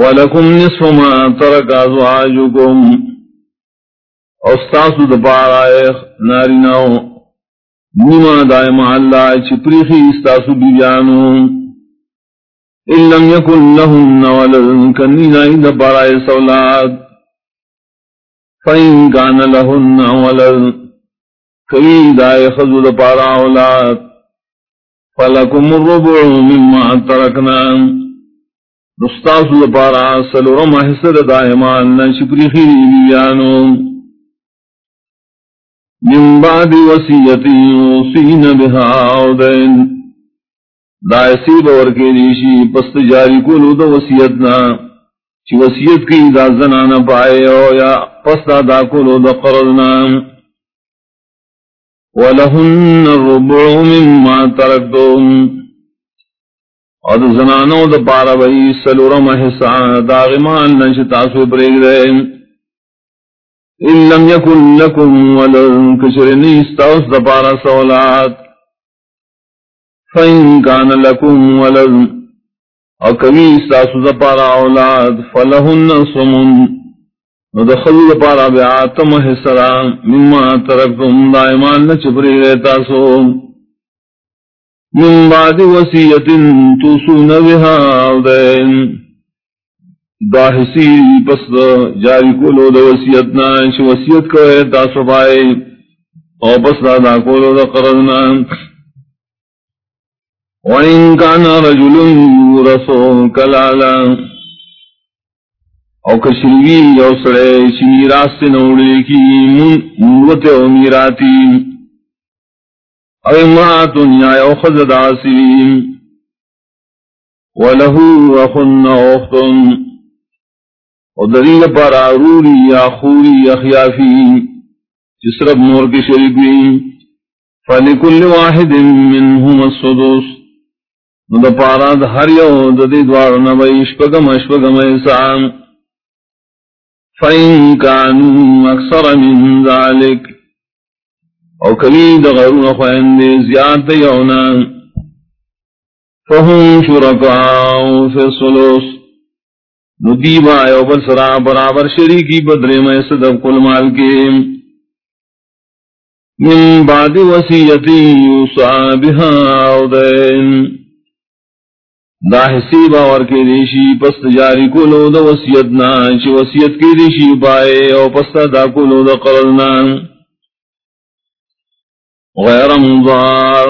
ولکم نصف ما ترک ازواجکم. استاسو دپارا ناری ناو نیما دائم اللہ چپریخی استاسو بیانو ان لم یکن لہن ولد کنی نائی دپارا سولاد. فَإِن كَانَ لَهُنَّ وَلَدٌ کبھی دائے خزو دپارا اولاد. فَلَكُمُ الرُّبُعُ مِمَّا تَرَكْنَا نستاس دپارا سلورم حصد دائمان نشکری خیری بیانو. من بعد وسیعتی وصین بها عودین دائسی بور کے دیشی پست جاری کولو دا وسیعتنا چی وسیعت کی دا زنانا پائے او یا پست دا کولو دا قرضنا. ولہن الربع مما ترکتم. اور زنانوں دا پارا بھئی سلورم حسان داغمان نش تاسو پریگ دے ان لم یکن لکم ولن کشر نیستاس دا پارا سولات فین کان لکم ولن اور کبھی استاسو دا پارا اولاد فلہن سمن ندخل دا پارا بیعاتم حسران مما ترکتم دائمان نچ پریگ دے تاسو. من بعد وسیعت توسون بها دین دا حسی پس دا جاری کولو دا وسیعتنا چھ وسیعت کرے تا صفائی، او پس دا دا کولو دا قرضنا وَإِن كَانَ رَجُلٌ يُورَثُ كَلَالًا او کشریوی یو سڑے چھ میراس سے نوڑے کی منوت او میراتی۔ او امرات یا اخذ داسرین ولہو اخن اختن او دلیل پر آروری یا خوری اخیافی جس رب نور کی شرکوی فلکل واحد منہم السدس۔ نو دا پارا دا ہر یو دا دی دوار نبی اشپگم اشپگم ایسان فَإِن كَانُوا أَكْثَرَ مِن ذَلِكَ او کبھی دغرون خوین دے زیاد دیونا فہم شرکاؤ فی السلوس. ندیبا یو بل سرا برابر شریکی بدر میں صدق کل مال کے. من بعد وسیعتی یوسا بہا او دین. دا حسی باور کے دیشی پس جاری کلو دا وسیعتنا چی وسیعت کے دیشی پائے او پس دا کلو دا قرضنا غیر مضار.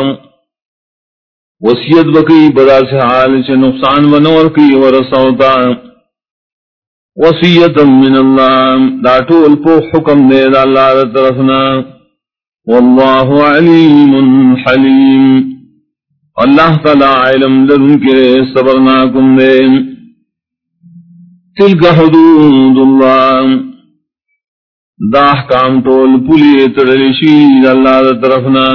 وسیعت بکی بدا سے حال چھ نقصان بنور کی ورسوتا وسیعتا من اللہ. دا طول پو حکم دے دا اللہ دا طرفنا. واللہ علیم حلیم. اللہ تعالی علم لرن کے صبرناکم دے. تلک حدود اللہ. دا احکام طول پولی تڑلیشی اللہ دا طرفنا.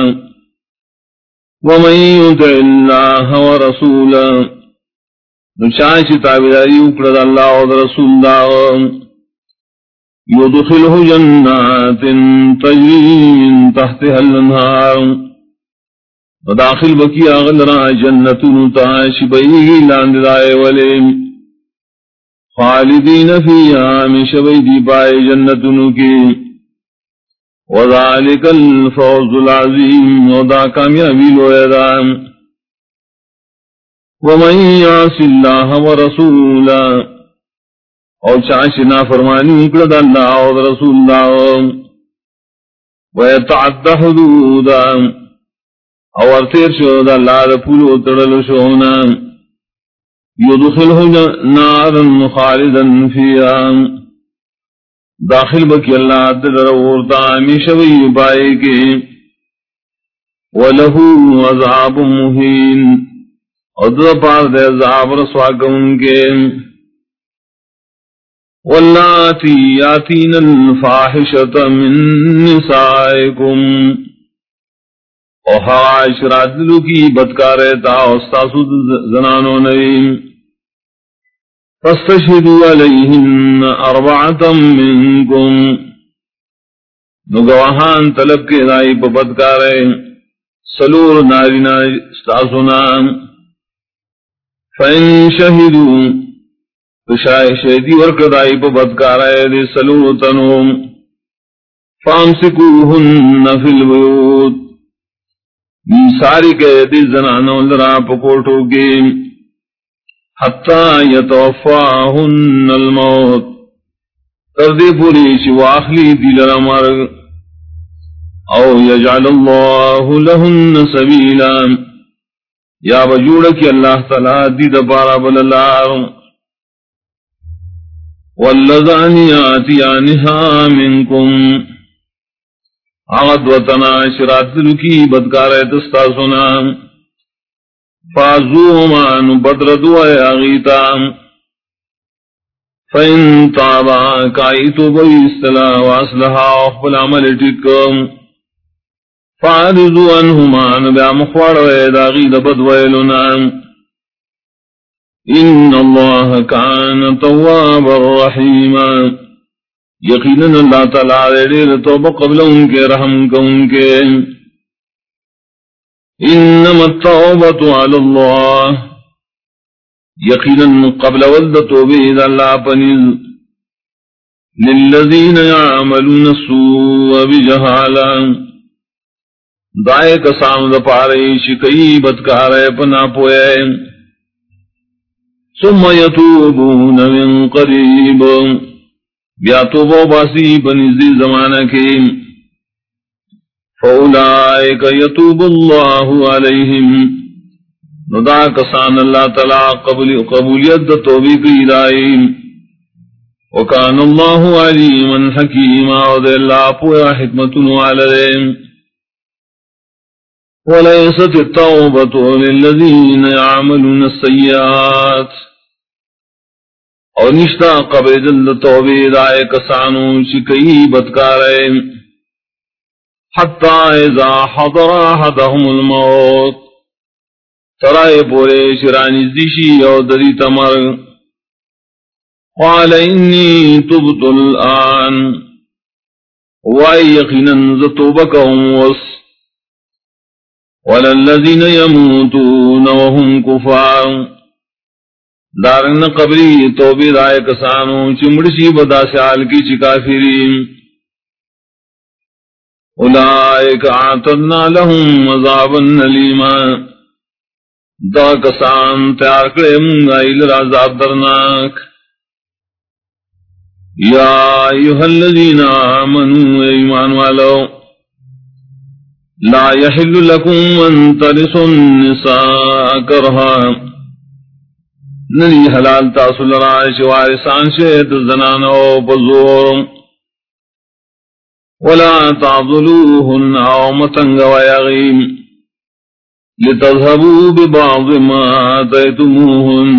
ومن یتع اللہ و رسولا نچانچ تابداری اکرد اللہ و رسول دا یدخلہ جنات تجری من تحتها الانہار وداخل بکی آغل را جنتن تاشی لانددائے ولیم خالدین فی آمی ہمیشہ دی پائے جنتنو کی وذالک الفوز العظیم ودا کامیابی لویدا ومن یعص اللہ ورسولا او چاشنا فرمانی اکرد اللہ و رسول اللہ ویتعد حدودا. او ارتیر شد اللہ دا پولو ترلو شونا. یدخلہ نارا خالدا فیہا داخل بکی اللہ تدر ورطا میشوی بائے کے ولہو عذاب مہین ادھر پار دے عذاب رسواکون کے واللاتی یاتین الفاحشت من نسائکم. اوہا عشرات دلو کی بدکارے تا استاسو زنانو نویم فاستشهدوا عليهن أربعة منكم نگواہان طلب کے دائی پا بدکارے. سلور نارینا استاسونا فإن شهدوا. شیدی ورکدائی پا بدکارائے دے سلو تنوم. فامسکوہن فی البیوت ساری کے دی زنانو لرا پکوٹو کے حتی یتوفاہن الموت۔ تردی پوری چواخلی دی لرا مرگ او یجعل اللہ لہن سبیلا۔ یا بجوڑکی اللہ تعالی دی دبارا بلالارم واللذان یاتیانها منکم۔ آغد وطنا، شرات لکی بدکار ہے ایتستا سنا فازو فازوهما نبدردو اے آغیتا. فین تابا کائیتو بوی استلا واسلحا اخبر عمل ٹکم. فعرضو انہما نبیا مخوار اے داغید بدویلنا ان اللہ کان تواب الرحیم یقینا اللہ تعالی دیر توبہ قبل ان کے رحم کو ان کے۔ انما التوبۃ علی اللہ۔ یقینا قبل ولد توبہ اذا اللہ پنز للذین یعملون السوء بجہالا۔ دائے کسام دا پارے شکئی بدکارے پنا پوئے۔ ثم يتوبون من قريب بیا توبو باسی بنزی زمانہ کے فولائک یتوب اللہ علیہم۔ ندا کسان اللہ تعالی قبول قبولیت توبی کی دائی وکان اللہ علیما حکیما ودے اللہ پویا حکمت والدین وليست التوبة للذين يعملون السيئات اور نشتا قبر دل توبے دائے کسانو شکئی بدکارے۔ حتی اذا حضر حدهم الموت۔ ترائے پورے شرانی زیشی او دری تمر۔ قال انی تبت الان۔ وائی یقینا زتوبکهم وس۔ وللذین یموتون وهم کفار۔ دارن قبری توبی رائے کسانو چمڑشی بدا سیال کی چکا فری اولائک آتدنا لهم مذابا نلیما۔ دا کسان تیار کرے منگا ایل رازاب درناک۔ یا ایوہ الذین آمنوا ایمان والو، لا يحل لكم ان ترسوا النساء كرها ننی حلال تاسو لرائے شوارسان شہد زنانو بزور ولا تعضلوهن او متنگ ویغیم لتذهبوا ببعض ما آتیتموهن.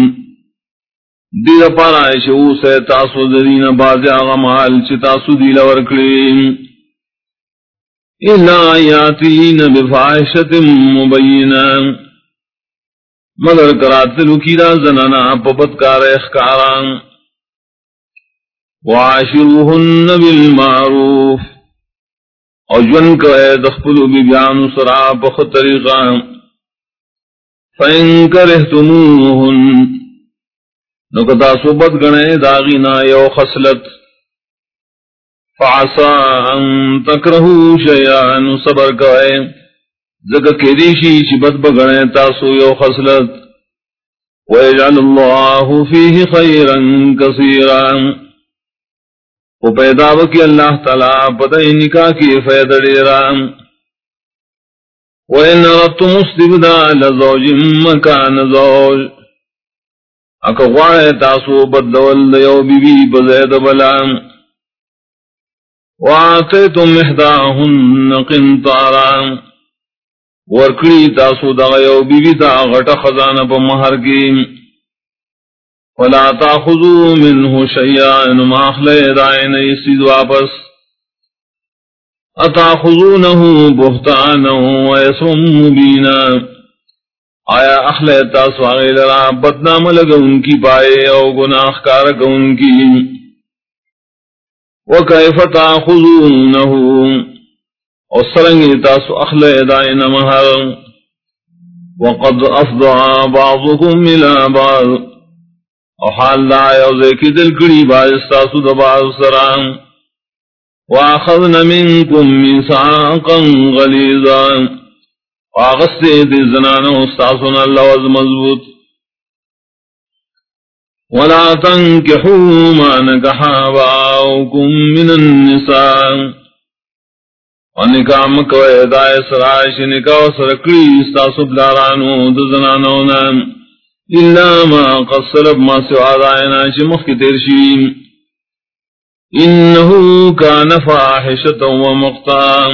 دیر پارائے شو سے تاسو دین باز آغمال چی تاسو دیل ورکلیم الا یاتین بفائشت مبینان مگر کراتلو کی را زنانا پپت کار اخکاران. وعاشروهن بالمعروف. او جن کوئے دخپلو بی بیانو سرا پخ طریقا فین کرہتموهن نکتا صوبت گنے داغینا یو خسلت فعصا ان تکرہو شیعان صبر کوئے. زکا کدیشی چی بد بگنے تاسو یو خسلت ویجعل اللہ فیہ خیرا کثیرا و پیدا بکی اللہ تعالی پتہ نکا کی فید دیرا وین ربتم استبدال زوج مکان زوج. اکا غوائے تاسو بدول دیو بی بی بزید بلام وآتیتم احداہن قنطارام ورکڑی تاسو دا یو بی بی تا غٹ خزانہ پا مہر کی. ولا تاخذو منه شیئا انما اخلے دائن اسید واپس. اتاخذونه بہتانا و اسم مبینا. آیا اخلے تاسو آگئی لرا، بدنام لگا ان کی پائے او گناہ کارک ان کی. وکیف تاخذونه اور سرنگی تاسو اخل ادائن مہر وقد افضع بعضكم الى بعض۔ او حال دا یوزے کی دل کری کڑی باستاسو دباز سرام واخذن منکم میساقا غلیظا۔ واغستے دی زنانو استاسونا اللہ مضبوط۔ ولا تنكحوا ما نكح آباؤكم من النساء۔ ونکام کوئے، دائے سرائش نکاو سرکڑی استاسو بلارانو دزنانونا إلا ما قصر ما سوا دائنا، چی سوى دعينا شمخ ترشي إنه كان فاحشة ومقتا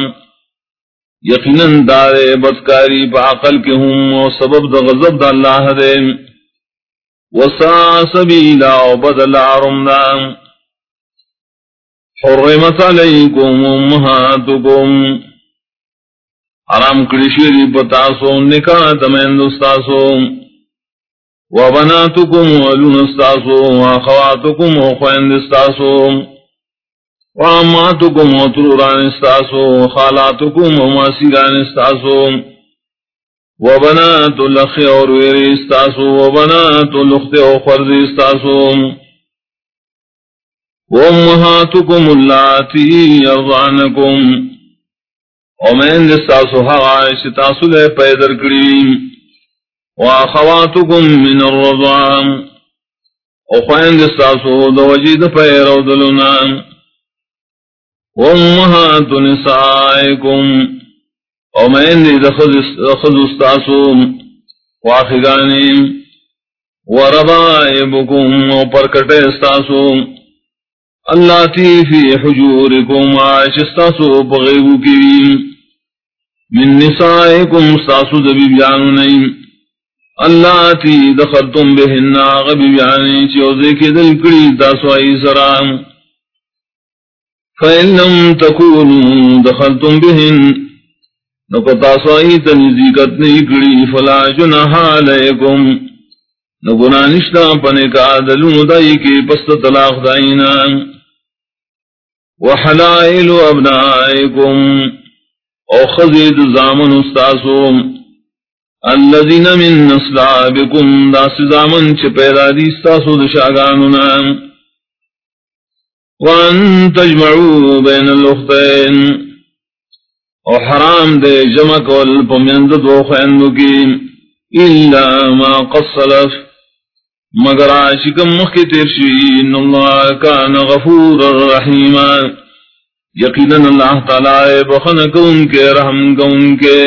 يقينا دار بدكاري بعقل كهم وسبب دا غضب دا الله دے. وسا سبيلا وبدل عرمنا حرمت عليكم أمهاتكم حرام کرشیری بتاسو نکاح دمین دستاسو وبناتكم ولون استاسو واخواتكم وخوين استاسو. وعماتكم وطروران استاسو وخالاتكم وماسيران استاسو. وبنات الأخ وروير استاسو، وبنات الأخت وخرز استاسو. وأمهاتكم اللاتي يرضعنكم. ومن استاسو حغائش تاسو لے پیدر کریم واخواتكم من الرضام وخوين دستاسو دوجيد فير ودلنا وامهات نسائكم ومين دخل استاسو واخغاني وربائبكم وپرکٹ استاسو. اللہ اللاتی فی حجورکم عائش استاسو بغیبو کی من نسائکم استاسو دبی بیانو نیم اللہ تی دخل تم بہن غبی بیانی چوزے کے دل کڑی تاسوائی سرام. فَإِن لَمْ تَكُونُوا دَخَلْتُمْ بِهِنْ. نکو تاسوائی تنزیکت نہیں کڑی فلا جنہا علیکم. نگنا نشتا پنے کا دلون دائی کے وحلائل ابنائکم او خزید زامن استاسوم الذين من نصلابكم. دا سزامن چھ پیدا دیستا سود شاگانونا. وان تجمعوا بین الاختین او حرام دے جمع کول پمیند دو خیندو کی. الا ما قصلف مگر عاشقم کے ترشی ان اللہ کان غفور الرحیم. یقینا اللہ تعالی بخن کون کے رحم کون کے.